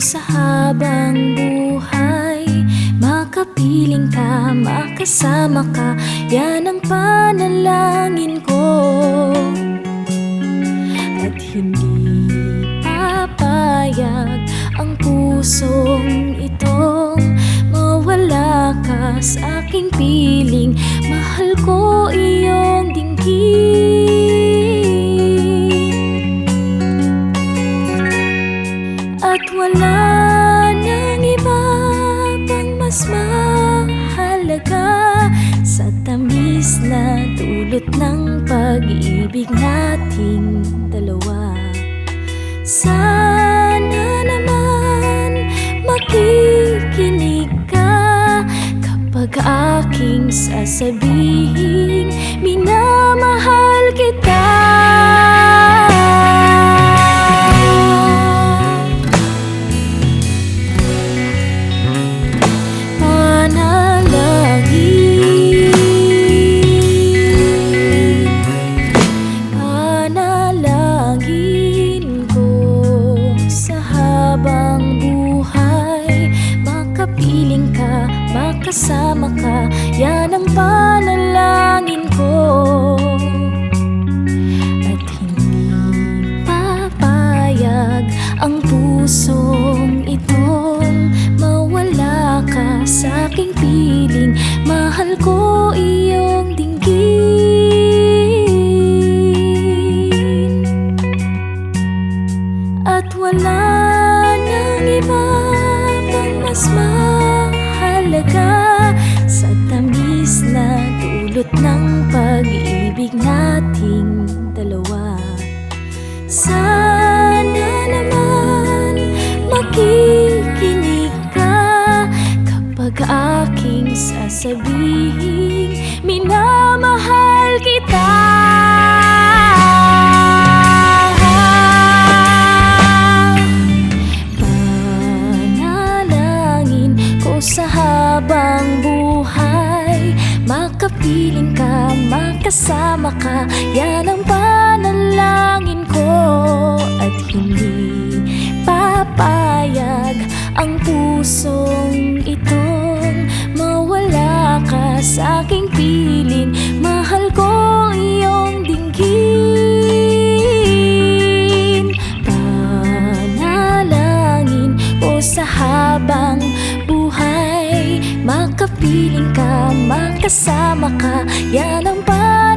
sa habang buhay. Makapiling ka, makasama ka Yan ang panalangin ko. At hindi papayag ang pusong itong Mawala ka sa aking piling. Mahal ko iyong pag-ibig nating dalawa. Sana naman makikinig ka Kapag aking sasabihin minamahal kita makasama ka Yan ang panalangin ko. At hindi papayag ang pusong itong Mawala ka sa aking piling Mahal ko iyong dinggin. At wala nang iba pang mas mahalaga sasabihin minamahal kita. Panalangin ko sa habang buhay Makapiling ka, makasama ka Yan ang panalangin ko. At hindi papayag ang pusong itong Sa aking piling. Mahal ko iyong dinggin. Panalangin ko sa habang buhay Makapiling ka, makasama ka. Yan ang panalangin